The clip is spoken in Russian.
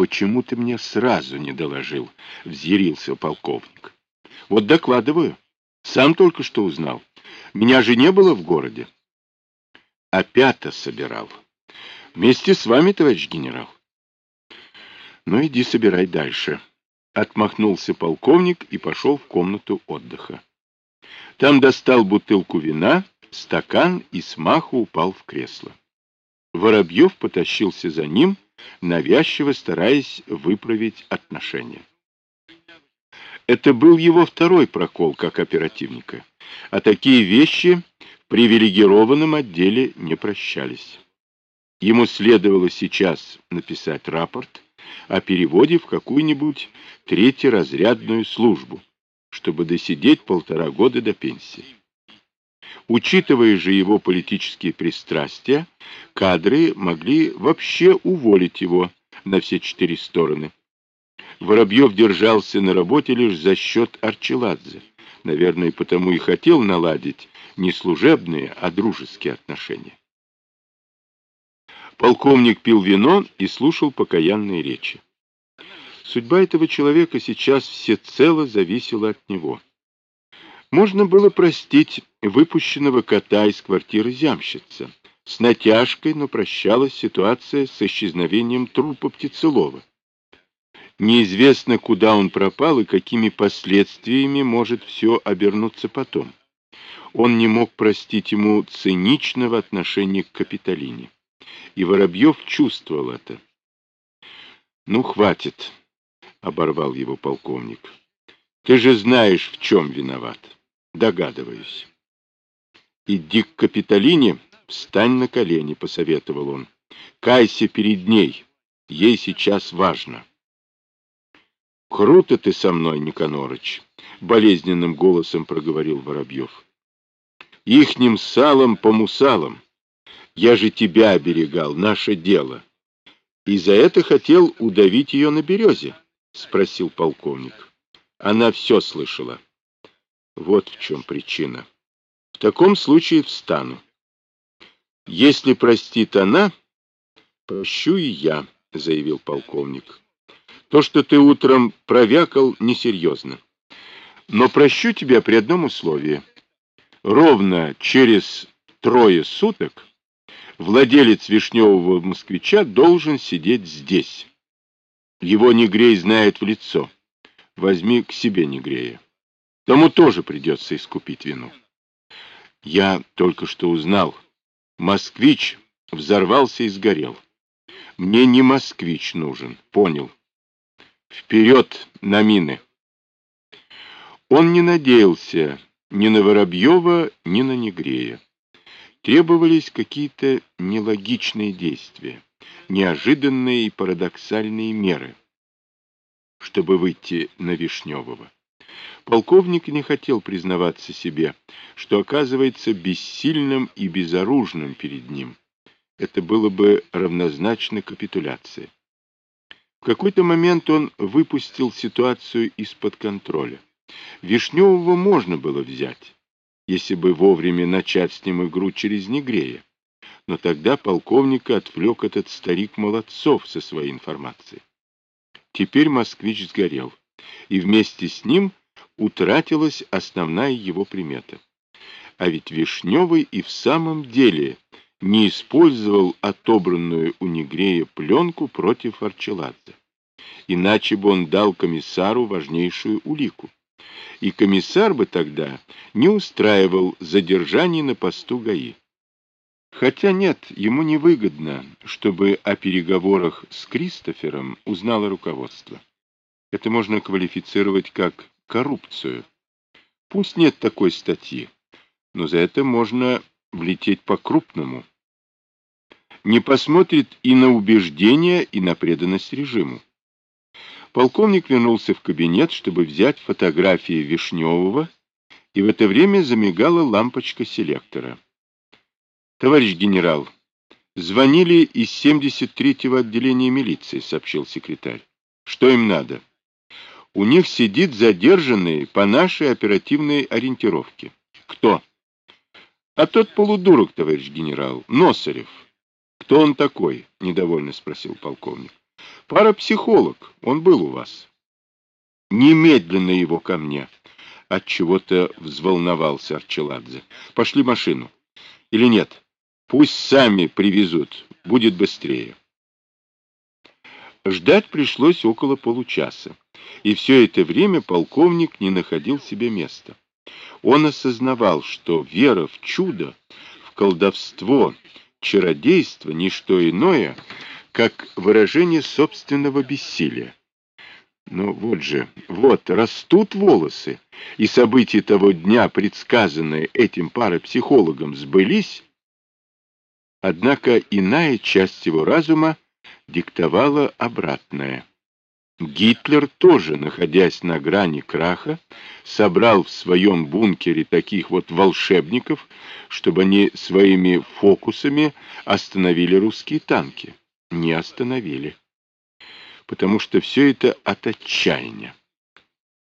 почему ты мне сразу не доложил? — взъярился полковник. — Вот докладываю. Сам только что узнал. Меня же не было в городе. Опята собирал. Вместе с вами, товарищ генерал. Ну, иди собирай дальше. Отмахнулся полковник и пошел в комнату отдыха. Там достал бутылку вина, стакан и смаху упал в кресло. Воробьев потащился за ним, навязчиво стараясь выправить отношения. Это был его второй прокол как оперативника, а такие вещи в привилегированном отделе не прощались. Ему следовало сейчас написать рапорт о переводе в какую-нибудь третьеразрядную службу, чтобы досидеть полтора года до пенсии. Учитывая же его политические пристрастия, кадры могли вообще уволить его на все четыре стороны. Воробьев держался на работе лишь за счет Арчеладзе. Наверное, потому и хотел наладить не служебные, а дружеские отношения. Полковник пил вино и слушал покаянные речи. Судьба этого человека сейчас всецело зависела от него. Можно было простить выпущенного кота из квартиры зямщица. С натяжкой, но прощалась ситуация с исчезновением трупа Птицелова. Неизвестно, куда он пропал и какими последствиями может все обернуться потом. Он не мог простить ему циничного отношения к Капитолине и Воробьев чувствовал это. «Ну, хватит», — оборвал его полковник. «Ты же знаешь, в чем виноват. Догадываюсь». «Иди к Капитолине, встань на колени», — посоветовал он. «Кайся перед ней, ей сейчас важно». «Круто ты со мной, Никанорыч», — болезненным голосом проговорил Воробьев. «Ихним салом по мусалам. Я же тебя оберегал, наше дело. И за это хотел удавить ее на березе? — спросил полковник. Она все слышала. Вот в чем причина. В таком случае встану. Если простит она, прощу и я, — заявил полковник. То, что ты утром провякал, несерьезно. Но прощу тебя при одном условии. Ровно через трое суток владелец вишневого москвича должен сидеть здесь. Его Негрей знает в лицо. Возьми к себе Негрея. Тому тоже придется искупить вину. Я только что узнал. Москвич взорвался и сгорел. Мне не москвич нужен, понял. Вперед на мины. Он не надеялся ни на Воробьева, ни на Негрея требовались какие-то нелогичные действия, неожиданные и парадоксальные меры, чтобы выйти на Вишневого. Полковник не хотел признаваться себе, что оказывается бессильным и безоружным перед ним. Это было бы равнозначно капитуляции. В какой-то момент он выпустил ситуацию из-под контроля. Вишневого можно было взять, если бы вовремя начать с ним игру через Негрея. Но тогда полковника отвлек этот старик Молодцов со своей информацией. Теперь москвич сгорел, и вместе с ним утратилась основная его примета. А ведь Вишневый и в самом деле не использовал отобранную у Негрея пленку против Арчеладзе. Иначе бы он дал комиссару важнейшую улику и комиссар бы тогда не устраивал задержаний на посту ГАИ. Хотя нет, ему невыгодно, чтобы о переговорах с Кристофером узнало руководство. Это можно квалифицировать как коррупцию. Пусть нет такой статьи, но за это можно влететь по-крупному. Не посмотрит и на убеждения, и на преданность режиму. Полковник вернулся в кабинет, чтобы взять фотографии Вишневого, и в это время замигала лампочка селектора. «Товарищ генерал, звонили из 73-го отделения милиции», — сообщил секретарь. «Что им надо?» «У них сидит задержанный по нашей оперативной ориентировке». «Кто?» «А тот полудурок, товарищ генерал, Носарев». «Кто он такой?» — недовольно спросил полковник. Парапсихолог, он был у вас. Немедленно его ко мне. От чего-то взволновался Арчеладзе. Пошли машину. Или нет? Пусть сами привезут, будет быстрее. Ждать пришлось около получаса, и все это время полковник не находил себе места. Он осознавал, что вера в чудо, в колдовство, чародейство — не что иное, как выражение собственного бессилия. Но вот же, вот, растут волосы, и события того дня, предсказанные этим парапсихологом, сбылись. Однако иная часть его разума диктовала обратное. Гитлер тоже, находясь на грани краха, собрал в своем бункере таких вот волшебников, чтобы они своими фокусами остановили русские танки. Не остановили. Потому что все это от отчаяния.